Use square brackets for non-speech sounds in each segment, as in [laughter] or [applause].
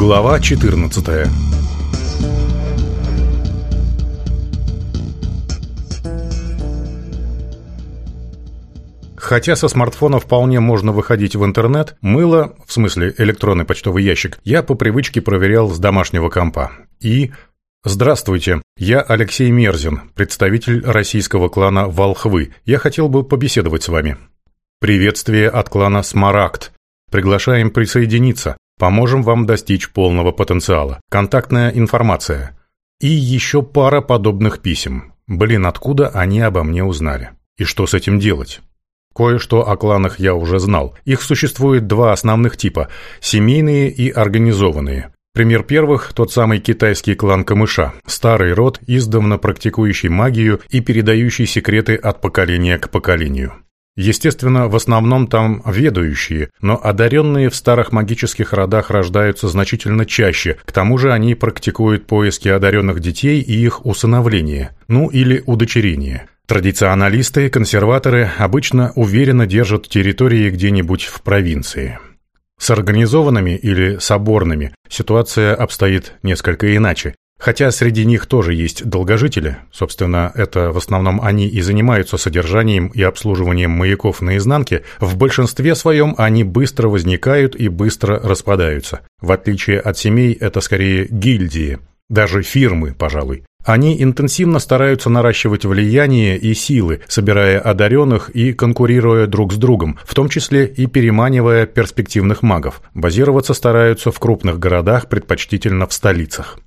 Глава 14 Хотя со смартфона вполне можно выходить в интернет, мыло, в смысле электронный почтовый ящик, я по привычке проверял с домашнего компа. И... Здравствуйте, я Алексей Мерзин, представитель российского клана «Волхвы». Я хотел бы побеседовать с вами. Приветствие от клана «Смарагд». Приглашаем присоединиться. Поможем вам достичь полного потенциала. Контактная информация. И еще пара подобных писем. Блин, откуда они обо мне узнали? И что с этим делать? Кое-что о кланах я уже знал. Их существует два основных типа – семейные и организованные. Пример первых – тот самый китайский клан Камыша, старый род, издавна практикующий магию и передающий секреты от поколения к поколению. Естественно, в основном там ведающие, но одаренные в старых магических родах рождаются значительно чаще, к тому же они практикуют поиски одаренных детей и их усыновление, ну или удочерение. Традиционалисты, консерваторы обычно уверенно держат территории где-нибудь в провинции. С организованными или соборными ситуация обстоит несколько иначе. Хотя среди них тоже есть долгожители, собственно, это в основном они и занимаются содержанием и обслуживанием маяков наизнанке, в большинстве своем они быстро возникают и быстро распадаются. В отличие от семей, это скорее гильдии, даже фирмы, пожалуй. Они интенсивно стараются наращивать влияние и силы, собирая одаренных и конкурируя друг с другом, в том числе и переманивая перспективных магов. Базироваться стараются в крупных городах, предпочтительно в столицах.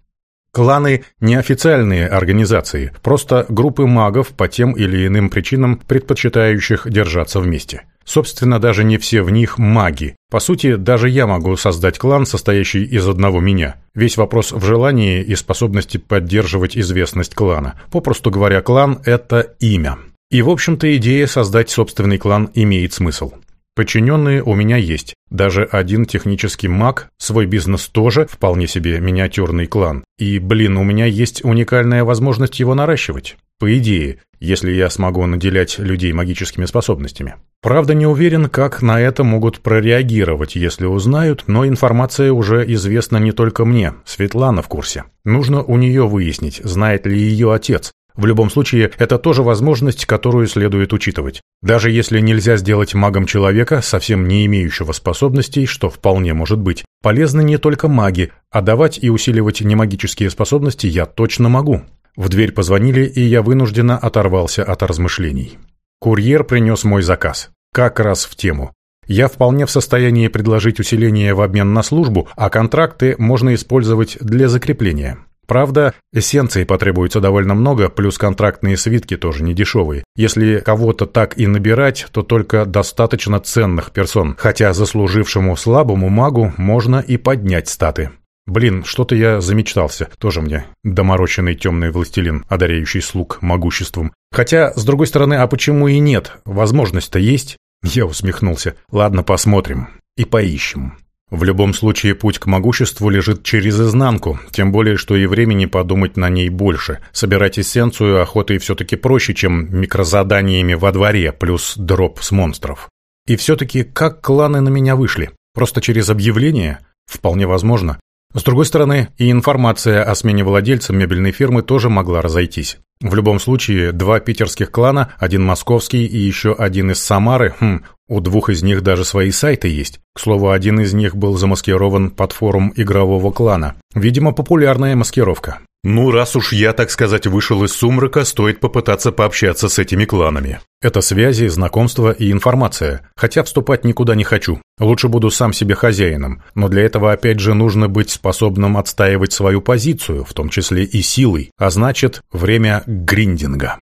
Кланы – неофициальные организации, просто группы магов по тем или иным причинам, предпочитающих держаться вместе. Собственно, даже не все в них маги. По сути, даже я могу создать клан, состоящий из одного меня. Весь вопрос в желании и способности поддерживать известность клана. Попросту говоря, клан – это имя. И, в общем-то, идея создать собственный клан имеет смысл. Подчиненные у меня есть. Даже один технический маг, свой бизнес тоже, вполне себе миниатюрный клан. И, блин, у меня есть уникальная возможность его наращивать. По идее, если я смогу наделять людей магическими способностями. Правда, не уверен, как на это могут прореагировать, если узнают, но информация уже известна не только мне, Светлана в курсе. Нужно у нее выяснить, знает ли ее отец, в любом случае, это тоже возможность, которую следует учитывать. Даже если нельзя сделать магом человека, совсем не имеющего способностей, что вполне может быть, полезны не только маги, а давать и усиливать немагические способности я точно могу. В дверь позвонили, и я вынужденно оторвался от размышлений. Курьер принес мой заказ. Как раз в тему. Я вполне в состоянии предложить усиление в обмен на службу, а контракты можно использовать для закрепления. Правда, эссенции потребуется довольно много, плюс контрактные свитки тоже не дешевые. Если кого-то так и набирать, то только достаточно ценных персон, хотя заслужившему слабому магу можно и поднять статы. Блин, что-то я замечтался, тоже мне доморощенный темный властелин, одаряющий слуг могуществом. Хотя, с другой стороны, а почему и нет? Возможность-то есть. Я усмехнулся. Ладно, посмотрим и поищем. В любом случае путь к могуществу лежит через изнанку, тем более, что и времени подумать на ней больше. Собирать эссенцию охотой все-таки проще, чем микрозаданиями во дворе, плюс дроп с монстров. И все-таки как кланы на меня вышли? Просто через объявление? Вполне возможно. С другой стороны, и информация о смене владельца мебельной фирмы тоже могла разойтись. В любом случае, два питерских клана, один московский и еще один из Самары, хм, у двух из них даже свои сайты есть. К слову, один из них был замаскирован под форум игрового клана. Видимо, популярная маскировка. Ну, раз уж я, так сказать, вышел из сумрака, стоит попытаться пообщаться с этими кланами. Это связи, знакомства и информация. Хотя вступать никуда не хочу. Лучше буду сам себе хозяином. Но для этого, опять же, нужно быть способным отстаивать свою позицию, в том числе и силой. А значит, время гриндинга.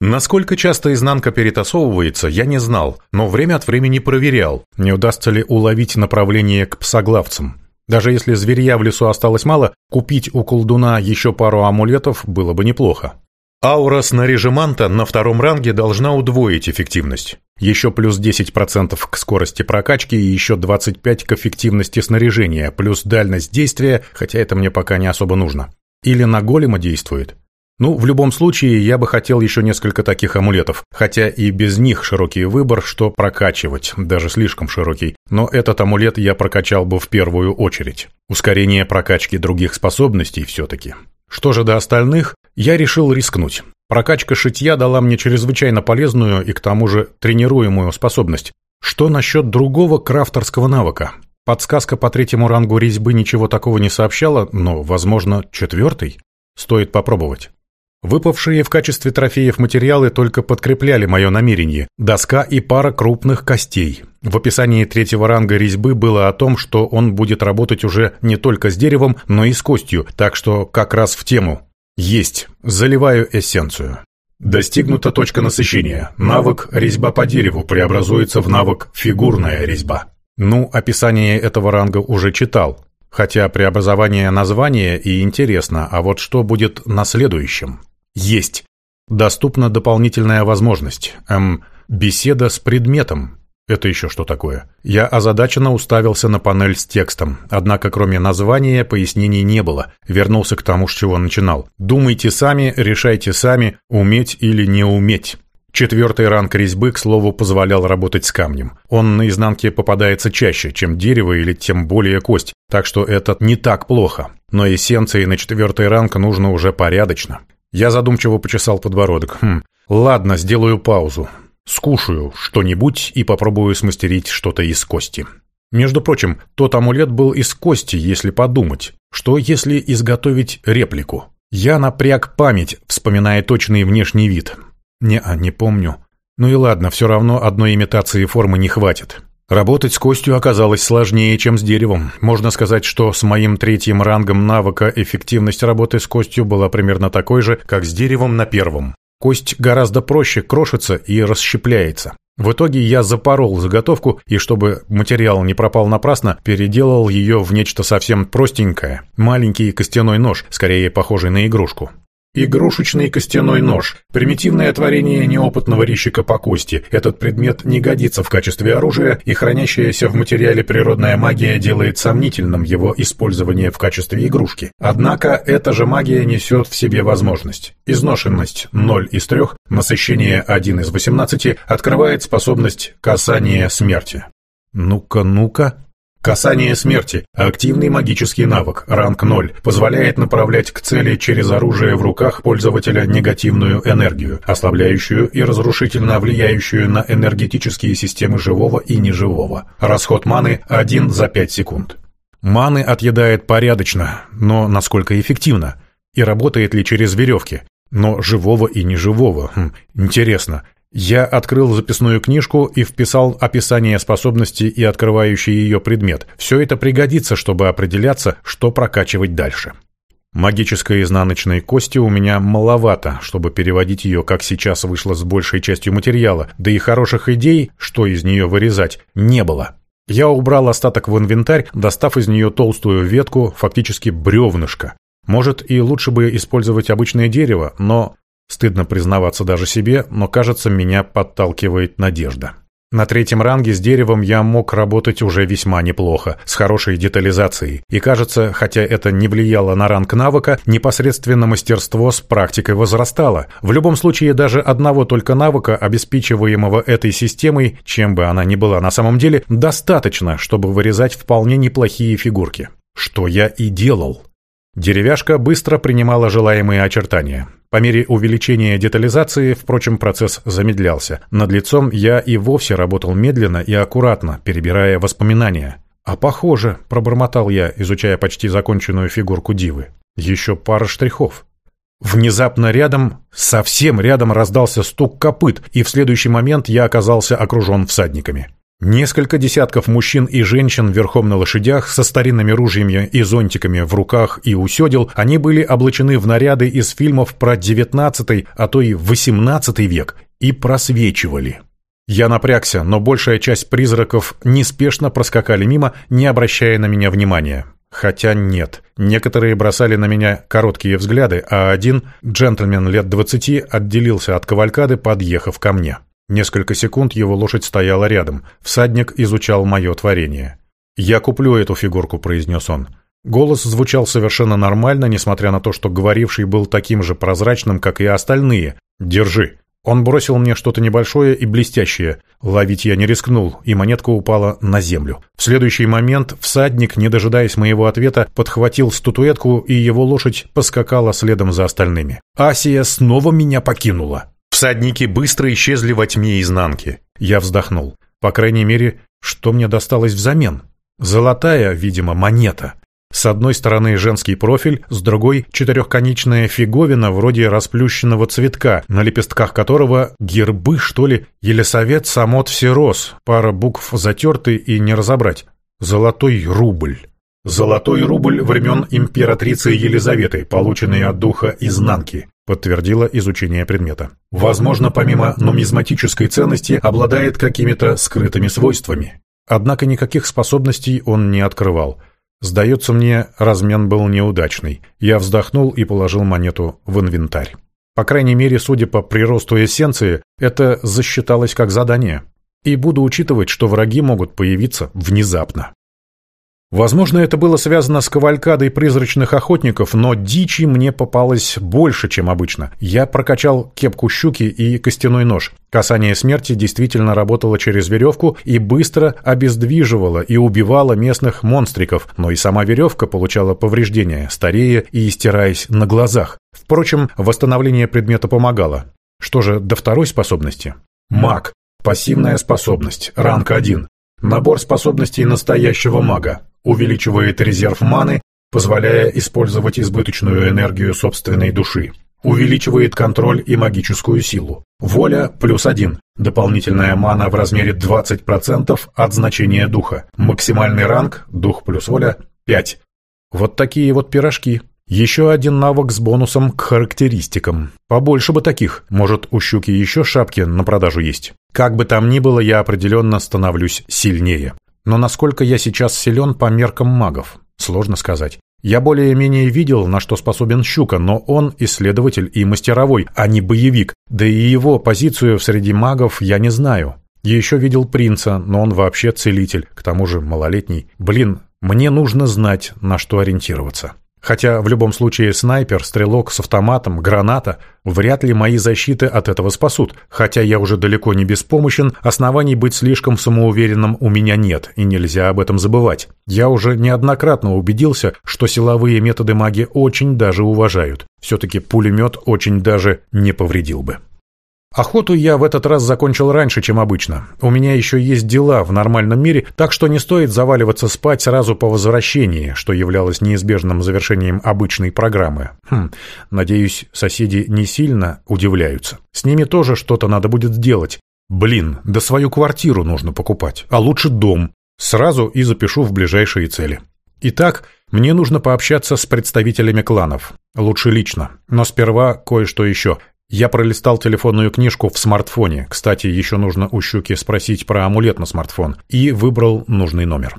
Насколько часто изнанка перетасовывается, я не знал, но время от времени проверял, не удастся ли уловить направление к псоглавцам. Даже если зверья в лесу осталось мало, купить у колдуна еще пару амулетов было бы неплохо. Аура снаряжеманта на втором ранге должна удвоить эффективность. Еще плюс 10% к скорости прокачки и еще 25% к эффективности снаряжения, плюс дальность действия, хотя это мне пока не особо нужно. Или на голема действует. Ну, в любом случае, я бы хотел еще несколько таких амулетов, хотя и без них широкий выбор, что прокачивать, даже слишком широкий, но этот амулет я прокачал бы в первую очередь. Ускорение прокачки других способностей все-таки. Что же до остальных, я решил рискнуть. Прокачка шитья дала мне чрезвычайно полезную и к тому же тренируемую способность. Что насчет другого крафтерского навыка? Подсказка по третьему рангу резьбы ничего такого не сообщала, но, возможно, четвертый? Стоит попробовать. Выпавшие в качестве трофеев материалы только подкрепляли мое намерение. Доска и пара крупных костей. В описании третьего ранга резьбы было о том, что он будет работать уже не только с деревом, но и с костью, так что как раз в тему. Есть. Заливаю эссенцию. Достигнута точка насыщения. Навык «Резьба по дереву» преобразуется в навык «Фигурная резьба». Ну, описание этого ранга уже читал. Хотя преобразование названия и интересно, а вот что будет на следующем? Есть. Доступна дополнительная возможность. Эм, беседа с предметом. Это еще что такое? Я озадаченно уставился на панель с текстом, однако кроме названия пояснений не было. Вернулся к тому, с чего начинал. Думайте сами, решайте сами, уметь или не уметь. Четвертый ранг резьбы, к слову, позволял работать с камнем. Он на изнанке попадается чаще, чем дерево или тем более кость, так что это не так плохо. Но эссенции на четвертый ранг нужно уже порядочно. Я задумчиво почесал подбородок. Хм, ладно, сделаю паузу. Скушаю что-нибудь и попробую смастерить что-то из кости. Между прочим, тот амулет был из кости, если подумать. Что, если изготовить реплику? Я напряг память, вспоминая точный внешний вид. Не-а, не помню. Ну и ладно, все равно одной имитации формы не хватит. Работать с костью оказалось сложнее, чем с деревом. Можно сказать, что с моим третьим рангом навыка эффективность работы с костью была примерно такой же, как с деревом на первом. Кость гораздо проще крошится и расщепляется. В итоге я запорол заготовку и, чтобы материал не пропал напрасно, переделал ее в нечто совсем простенькое. Маленький костяной нож, скорее похожий на игрушку. Игрушечный костяной нож. Примитивное творение неопытного резчика по кости. Этот предмет не годится в качестве оружия, и хранящаяся в материале природная магия делает сомнительным его использование в качестве игрушки. Однако эта же магия несет в себе возможность. Изношенность 0 из 3, насыщение 1 из 18 открывает способность касания смерти. «Ну-ка, ну-ка», Касание смерти. Активный магический навык, ранг 0, позволяет направлять к цели через оружие в руках пользователя негативную энергию, ослабляющую и разрушительно влияющую на энергетические системы живого и неживого. Расход маны 1 за 5 секунд. Маны отъедает порядочно, но насколько эффективно? И работает ли через веревки? Но живого и неживого. Хм, интересно, я открыл записную книжку и вписал описание способности и открывающий ее предмет. Все это пригодится, чтобы определяться, что прокачивать дальше. Магической изнаночной кости у меня маловато, чтобы переводить ее, как сейчас вышло с большей частью материала, да и хороших идей, что из нее вырезать, не было. Я убрал остаток в инвентарь, достав из нее толстую ветку, фактически бревнышко. Может, и лучше бы использовать обычное дерево, но Стыдно признаваться даже себе, но, кажется, меня подталкивает надежда. На третьем ранге с деревом я мог работать уже весьма неплохо, с хорошей детализацией. И кажется, хотя это не влияло на ранг навыка, непосредственно мастерство с практикой возрастало. В любом случае, даже одного только навыка, обеспечиваемого этой системой, чем бы она ни была на самом деле, достаточно, чтобы вырезать вполне неплохие фигурки. Что я и делал. Деревяшка быстро принимала желаемые очертания. По мере увеличения детализации, впрочем, процесс замедлялся. Над лицом я и вовсе работал медленно и аккуратно, перебирая воспоминания. «А похоже», — пробормотал я, изучая почти законченную фигурку Дивы. «Еще пара штрихов». Внезапно рядом, совсем рядом раздался стук копыт, и в следующий момент я оказался окружен всадниками. Несколько десятков мужчин и женщин верхом на лошадях со старинными ружьями и зонтиками в руках и у они были облачены в наряды из фильмов про 19 а то и 18 век и просвечивали. Я напрягся, но большая часть призраков неспешно проскакали мимо, не обращая на меня внимания. Хотя нет. Некоторые бросали на меня короткие взгляды, а один, джентльмен лет двадцати, отделился от кавалькады, подъехав ко мне. Несколько секунд его лошадь стояла рядом. Всадник изучал мое творение. «Я куплю эту фигурку», — произнес он. Голос звучал совершенно нормально, несмотря на то, что говоривший был таким же прозрачным, как и остальные. «Держи». Он бросил мне что-то небольшое и блестящее. Ловить я не рискнул, и монетка упала на землю. В следующий момент всадник, не дожидаясь моего ответа, подхватил статуэтку, и его лошадь поскакала следом за остальными. «Асия снова меня покинула!» Всадники быстро исчезли во тьме изнанки. Я вздохнул. По крайней мере, что мне досталось взамен? Золотая, видимо, монета. С одной стороны женский профиль, с другой — четырехконечная фиговина вроде расплющенного цветка, на лепестках которого гербы, что ли, Елисавет Самот Всерос, пара букв затерты и не разобрать. Золотой рубль. Золотой рубль времен императрицы Елизаветы, полученный от духа изнанки подтвердила изучение предмета. Возможно, помимо нумизматической ценности, обладает какими-то скрытыми свойствами. Однако никаких способностей он не открывал. Сдается мне, размен был неудачный. Я вздохнул и положил монету в инвентарь. По крайней мере, судя по приросту эссенции, это засчиталось как задание. И буду учитывать, что враги могут появиться внезапно. Возможно, это было связано с кавалькадой призрачных охотников, но дичи мне попалось больше, чем обычно. Я прокачал кепку щуки и костяной нож. Касание смерти действительно работало через веревку и быстро обездвиживало и убивало местных монстриков, но и сама веревка получала повреждения, старея и истираясь на глазах. Впрочем, восстановление предмета помогало. Что же до второй способности? Маг. Пассивная способность. Ранг 1. Набор способностей настоящего мага увеличивает резерв маны, позволяя использовать избыточную энергию собственной души, увеличивает контроль и магическую силу. Воля плюс один, дополнительная мана в размере 20% от значения духа, максимальный ранг, дух плюс воля, 5. Вот такие вот пирожки. Еще один навык с бонусом к характеристикам. Побольше бы таких. Может, у щуки еще шапки на продажу есть. Как бы там ни было, я определенно становлюсь сильнее. Но насколько я сейчас силен по меркам магов? Сложно сказать. Я более-менее видел, на что способен Щука, но он исследователь и мастеровой, а не боевик, да и его позицию среди магов я не знаю. Я еще видел принца, но он вообще целитель, к тому же малолетний. Блин, мне нужно знать, на что ориентироваться. Хотя в любом случае снайпер, стрелок с автоматом, граната вряд ли мои защиты от этого спасут, хотя я уже далеко не беспомощен, оснований быть слишком самоуверенным у меня нет, и нельзя об этом забывать. Я уже неоднократно убедился, что силовые методы маги очень даже уважают. Все-таки пулемет очень даже не повредил бы. Охоту я в этот раз закончил раньше, чем обычно. У меня еще есть дела в нормальном мире, так что не стоит заваливаться спать сразу по возвращении, что являлось неизбежным завершением обычной программы. Хм, надеюсь, соседи не сильно удивляются. С ними тоже что-то надо будет сделать. Блин, да свою квартиру нужно покупать, а лучше дом. Сразу и запишу в ближайшие цели. Итак, мне нужно пообщаться с представителями кланов. Лучше лично. Но сперва кое-что еще. Я пролистал телефонную книжку в смартфоне, кстати, еще нужно у Щуки спросить про амулет на смартфон, и выбрал нужный номер.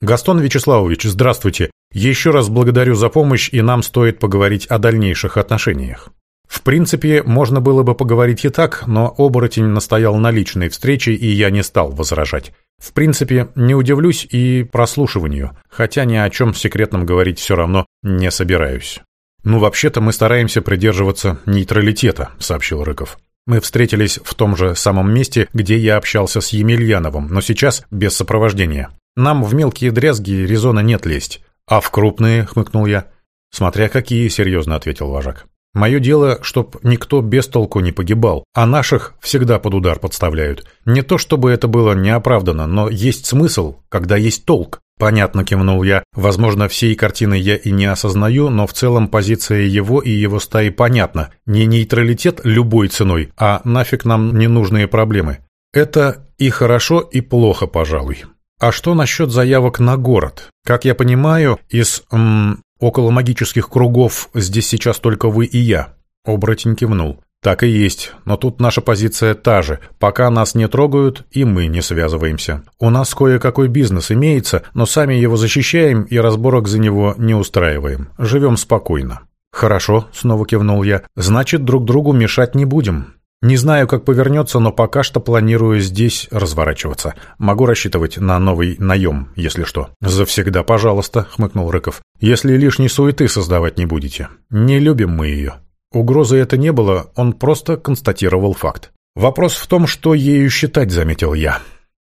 «Гастон Вячеславович, здравствуйте. Еще раз благодарю за помощь, и нам стоит поговорить о дальнейших отношениях». В принципе, можно было бы поговорить и так, но оборотень настоял на личной встрече, и я не стал возражать. В принципе, не удивлюсь и прослушиванию, хотя ни о чем секретном говорить все равно не собираюсь. «Ну, вообще-то мы стараемся придерживаться нейтралитета», — сообщил Рыков. «Мы встретились в том же самом месте, где я общался с Емельяновым, но сейчас без сопровождения. Нам в мелкие дрязги резона нет лезть. А в крупные, — хмыкнул я. «Смотря какие», — серьезно ответил вожак. «Мое дело, чтоб никто без толку не погибал, а наших всегда под удар подставляют. Не то чтобы это было неоправданно, но есть смысл, когда есть толк. Понятно, кивнул я. Возможно, всей картины я и не осознаю, но в целом позиция его и его стаи понятна. Не нейтралитет любой ценой, а нафиг нам ненужные проблемы. Это и хорошо, и плохо, пожалуй. А что насчет заявок на город? Как я понимаю, из м, около магических кругов здесь сейчас только вы и я. Оборотень кивнул. «Так и есть, но тут наша позиция та же. Пока нас не трогают, и мы не связываемся. У нас кое-какой бизнес имеется, но сами его защищаем и разборок за него не устраиваем. Живем спокойно». «Хорошо», — снова кивнул я. «Значит, друг другу мешать не будем. Не знаю, как повернется, но пока что планирую здесь разворачиваться. Могу рассчитывать на новый наем, если что». «Завсегда, пожалуйста», — хмыкнул Рыков. «Если лишней суеты создавать не будете. Не любим мы ее». Угрозы это не было, он просто констатировал факт. «Вопрос в том, что ею считать», — заметил я.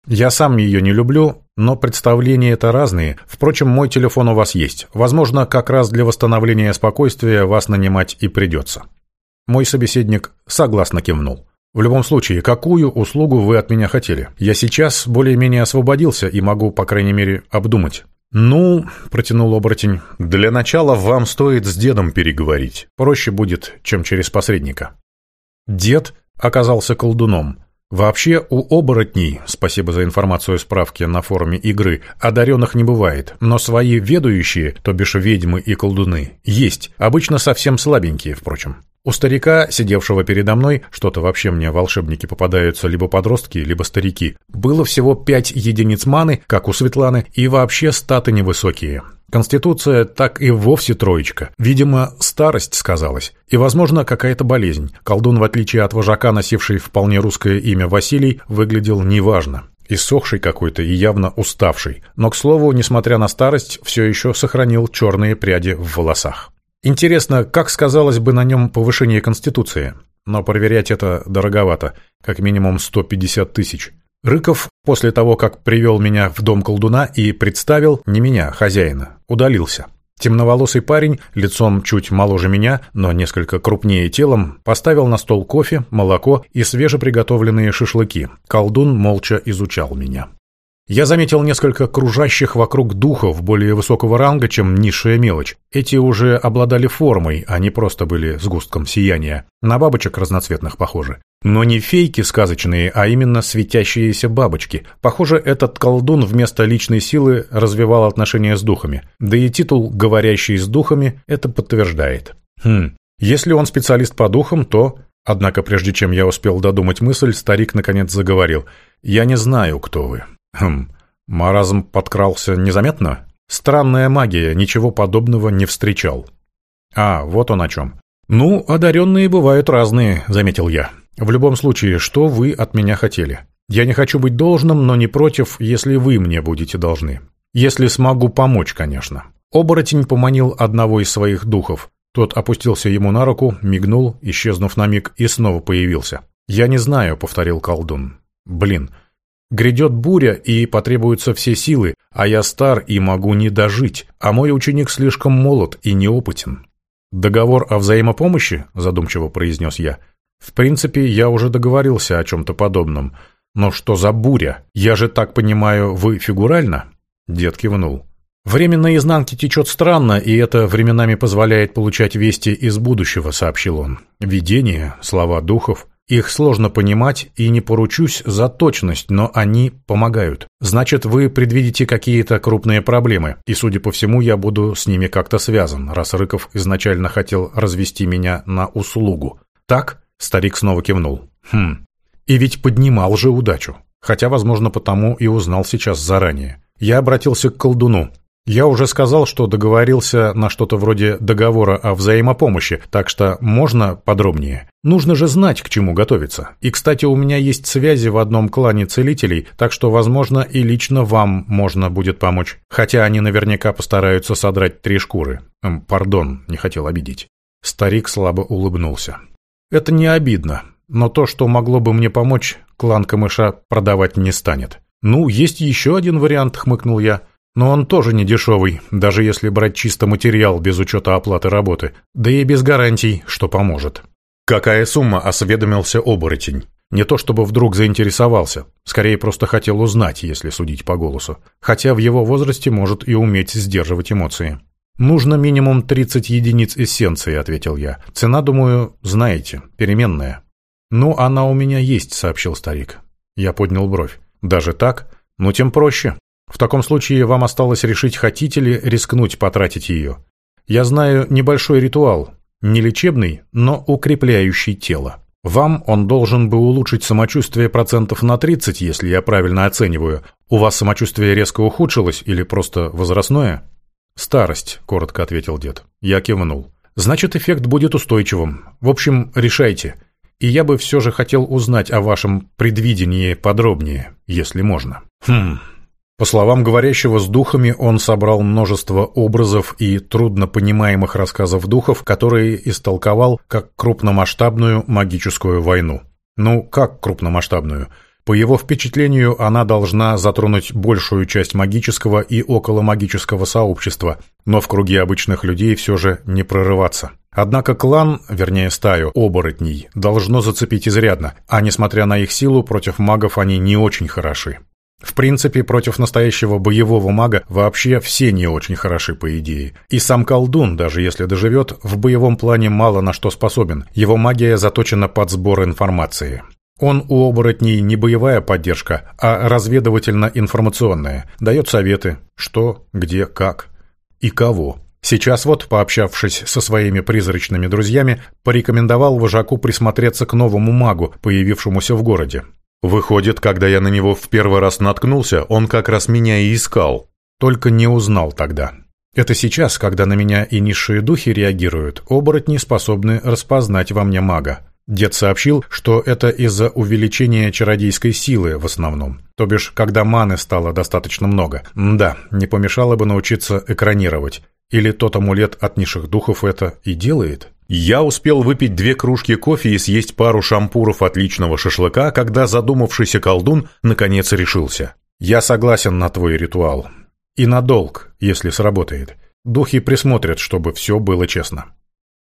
«Я сам ее не люблю, но представления это разные. Впрочем, мой телефон у вас есть. Возможно, как раз для восстановления спокойствия вас нанимать и придется». Мой собеседник согласно кивнул. «В любом случае, какую услугу вы от меня хотели? Я сейчас более-менее освободился и могу, по крайней мере, обдумать». «Ну, — протянул оборотень, — для начала вам стоит с дедом переговорить. Проще будет, чем через посредника». Дед оказался колдуном. Вообще, у оборотней, спасибо за информацию и справки на форуме игры, одаренных не бывает, но свои ведущие, то бишь ведьмы и колдуны, есть, обычно совсем слабенькие, впрочем. У старика, сидевшего передо мной, что-то вообще мне волшебники попадаются либо подростки, либо старики, было всего пять единиц маны, как у Светланы, и вообще статы невысокие. Конституция так и вовсе троечка. Видимо, старость сказалась. И, возможно, какая-то болезнь. Колдун, в отличие от вожака, носивший вполне русское имя Василий, выглядел неважно. Иссохший какой-то и явно уставший. Но, к слову, несмотря на старость, все еще сохранил черные пряди в волосах. Интересно, как сказалось бы на нем повышение Конституции? Но проверять это дороговато, как минимум 150 тысяч. Рыков, после того, как привел меня в дом колдуна и представил не меня, а хозяина, удалился. Темноволосый парень, лицом чуть моложе меня, но несколько крупнее телом, поставил на стол кофе, молоко и свежеприготовленные шашлыки. Колдун молча изучал меня. Я заметил несколько кружащих вокруг духов более высокого ранга, чем низшая мелочь. Эти уже обладали формой, а не просто были сгустком сияния. На бабочек разноцветных похожи. Но не фейки сказочные, а именно светящиеся бабочки. Похоже, этот колдун вместо личной силы развивал отношения с духами. Да и титул «Говорящий с духами» это подтверждает. Хм, если он специалист по духам, то... Однако, прежде чем я успел додумать мысль, старик наконец заговорил. «Я не знаю, кто вы. Хм, маразм подкрался незаметно? Странная магия, ничего подобного не встречал. А, вот он о чем. Ну, одаренные бывают разные, заметил я. В любом случае, что вы от меня хотели? Я не хочу быть должным, но не против, если вы мне будете должны. Если смогу помочь, конечно. Оборотень поманил одного из своих духов. Тот опустился ему на руку, мигнул, исчезнув на миг, и снова появился. «Я не знаю», — повторил колдун. «Блин, Грядет буря, и потребуются все силы, а я стар и могу не дожить, а мой ученик слишком молод и неопытен. «Договор о взаимопомощи?» – задумчиво произнес я. «В принципе, я уже договорился о чем-то подобном. Но что за буря? Я же так понимаю, вы фигурально?» Дед кивнул. «Время изнанки течет странно, и это временами позволяет получать вести из будущего», — сообщил он. Видение, слова духов. Их сложно понимать и не поручусь за точность, но они помогают. Значит, вы предвидите какие-то крупные проблемы, и, судя по всему, я буду с ними как-то связан, раз Рыков изначально хотел развести меня на услугу. Так? Старик снова кивнул. Хм. И ведь поднимал же удачу. Хотя, возможно, потому и узнал сейчас заранее. Я обратился к колдуну. Я уже сказал, что договорился на что-то вроде договора о взаимопомощи, так что можно подробнее. Нужно же знать, к чему готовиться. И, кстати, у меня есть связи в одном клане целителей, так что, возможно, и лично вам можно будет помочь. Хотя они наверняка постараются содрать три шкуры. Эм, пардон, не хотел обидеть. Старик слабо улыбнулся. Это не обидно, но то, что могло бы мне помочь, клан Камыша продавать не станет. Ну, есть еще один вариант, хмыкнул я. Но он тоже не дешевый, даже если брать чисто материал без учета оплаты работы, да и без гарантий, что поможет. «Какая сумма?» – осведомился оборотень. Не то чтобы вдруг заинтересовался, скорее просто хотел узнать, если судить по голосу. Хотя в его возрасте может и уметь сдерживать эмоции. «Нужно минимум 30 единиц эссенции», — ответил я. «Цена, думаю, знаете, переменная». «Ну, она у меня есть», — сообщил старик. Я поднял бровь. «Даже так? Ну, тем проще. В таком случае вам осталось решить, хотите ли рискнуть потратить ее. Я знаю небольшой ритуал, не лечебный, но укрепляющий тело. Вам он должен бы улучшить самочувствие процентов на 30, если я правильно оцениваю. У вас самочувствие резко ухудшилось или просто возрастное? Старость, коротко ответил дед. Я кивнул. Значит, эффект будет устойчивым. В общем, решайте. И я бы все же хотел узнать о вашем предвидении подробнее, если можно. Хм, по словам говорящего с духами, он собрал множество образов и трудно понимаемых рассказов духов, которые истолковал как крупномасштабную магическую войну. Ну, как крупномасштабную? По его впечатлению, она должна затронуть большую часть магического и околомагического сообщества, но в круге обычных людей все же не прорываться. Однако клан, вернее стаю, оборотней, должно зацепить изрядно, а несмотря на их силу, против магов они не очень хороши. В принципе, против настоящего боевого мага вообще все не очень хороши по идее. И сам колдун, даже если доживет, в боевом плане мало на что способен. Его магия заточена под сбор информации. Он у оборотней не боевая поддержка, а разведывательно-информационная. Дает советы, что, где, как и кого. Сейчас вот, пообщавшись со своими призрачными друзьями, порекомендовал вожаку присмотреться к новому магу, появившемуся в городе. Выходит, когда я на него в первый раз наткнулся, он как раз меня и искал. Только не узнал тогда. Это сейчас, когда на меня и низшие духи реагируют, оборотни способны распознать во мне мага. Дед сообщил, что это из-за увеличения чародейской силы в основном. То бишь, когда маны стало достаточно много. Да, не помешало бы научиться экранировать. Или тот амулет от низших духов это и делает? Я успел выпить две кружки кофе и съесть пару шампуров отличного шашлыка, когда задумавшийся колдун наконец решился. «Я согласен на твой ритуал. И на долг, если сработает. Духи присмотрят, чтобы все было честно».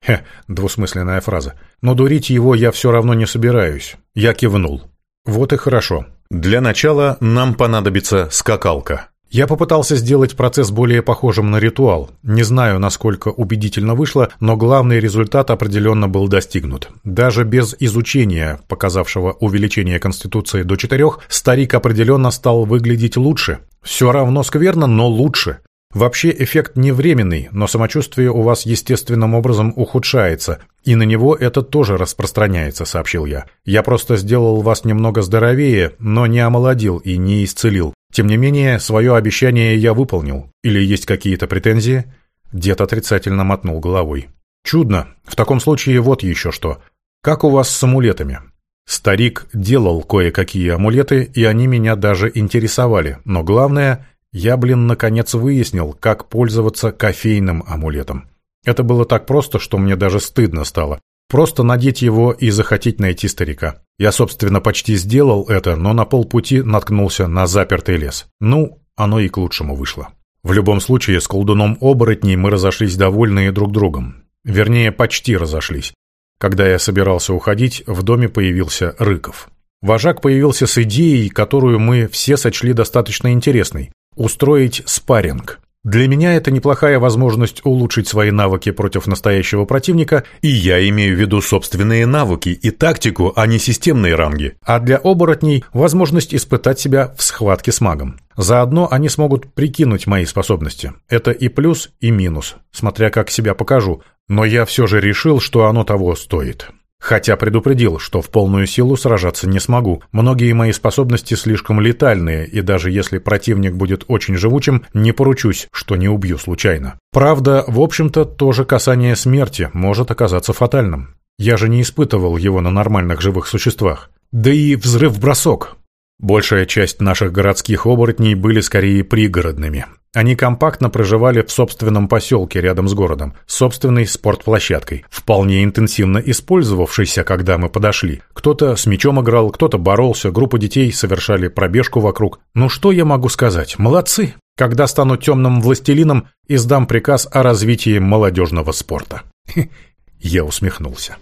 Хе, двусмысленная фраза. «Но дурить его я все равно не собираюсь». Я кивнул. «Вот и хорошо. Для начала нам понадобится скакалка». Я попытался сделать процесс более похожим на ритуал. Не знаю, насколько убедительно вышло, но главный результат определенно был достигнут. Даже без изучения, показавшего увеличение Конституции до четырех, старик определенно стал выглядеть лучше. Все равно скверно, но лучше. Вообще эффект не временный, но самочувствие у вас естественным образом ухудшается, и на него это тоже распространяется, сообщил я. Я просто сделал вас немного здоровее, но не омолодил и не исцелил. Тем не менее, свое обещание я выполнил. Или есть какие-то претензии? Дед отрицательно мотнул головой. Чудно. В таком случае вот еще что. Как у вас с амулетами? Старик делал кое-какие амулеты, и они меня даже интересовали. Но главное, я, блин, наконец выяснил, как пользоваться кофейным амулетом. Это было так просто, что мне даже стыдно стало. Просто надеть его и захотеть найти старика. Я, собственно, почти сделал это, но на полпути наткнулся на запертый лес. Ну, оно и к лучшему вышло. В любом случае, с колдуном оборотней мы разошлись довольные друг другом. Вернее, почти разошлись. Когда я собирался уходить, в доме появился Рыков. Вожак появился с идеей, которую мы все сочли достаточно интересной – устроить спарринг. Для меня это неплохая возможность улучшить свои навыки против настоящего противника, и я имею в виду собственные навыки и тактику, а не системные ранги. А для оборотней – возможность испытать себя в схватке с магом. Заодно они смогут прикинуть мои способности. Это и плюс, и минус, смотря как себя покажу. Но я все же решил, что оно того стоит. Хотя предупредил, что в полную силу сражаться не смогу. Многие мои способности слишком летальные, и даже если противник будет очень живучим, не поручусь, что не убью случайно. Правда, в общем-то, тоже касание смерти может оказаться фатальным. Я же не испытывал его на нормальных живых существах. Да и взрыв-бросок. Большая часть наших городских оборотней были скорее пригородными. Они компактно проживали в собственном поселке рядом с городом, с собственной спортплощадкой, вполне интенсивно использовавшейся, когда мы подошли. Кто-то с мячом играл, кто-то боролся, группа детей совершали пробежку вокруг. Ну что я могу сказать? Молодцы! Когда стану темным властелином, издам приказ о развитии молодежного спорта. [laughs] Я усмехнулся.